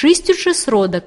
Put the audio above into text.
чистячи сродок.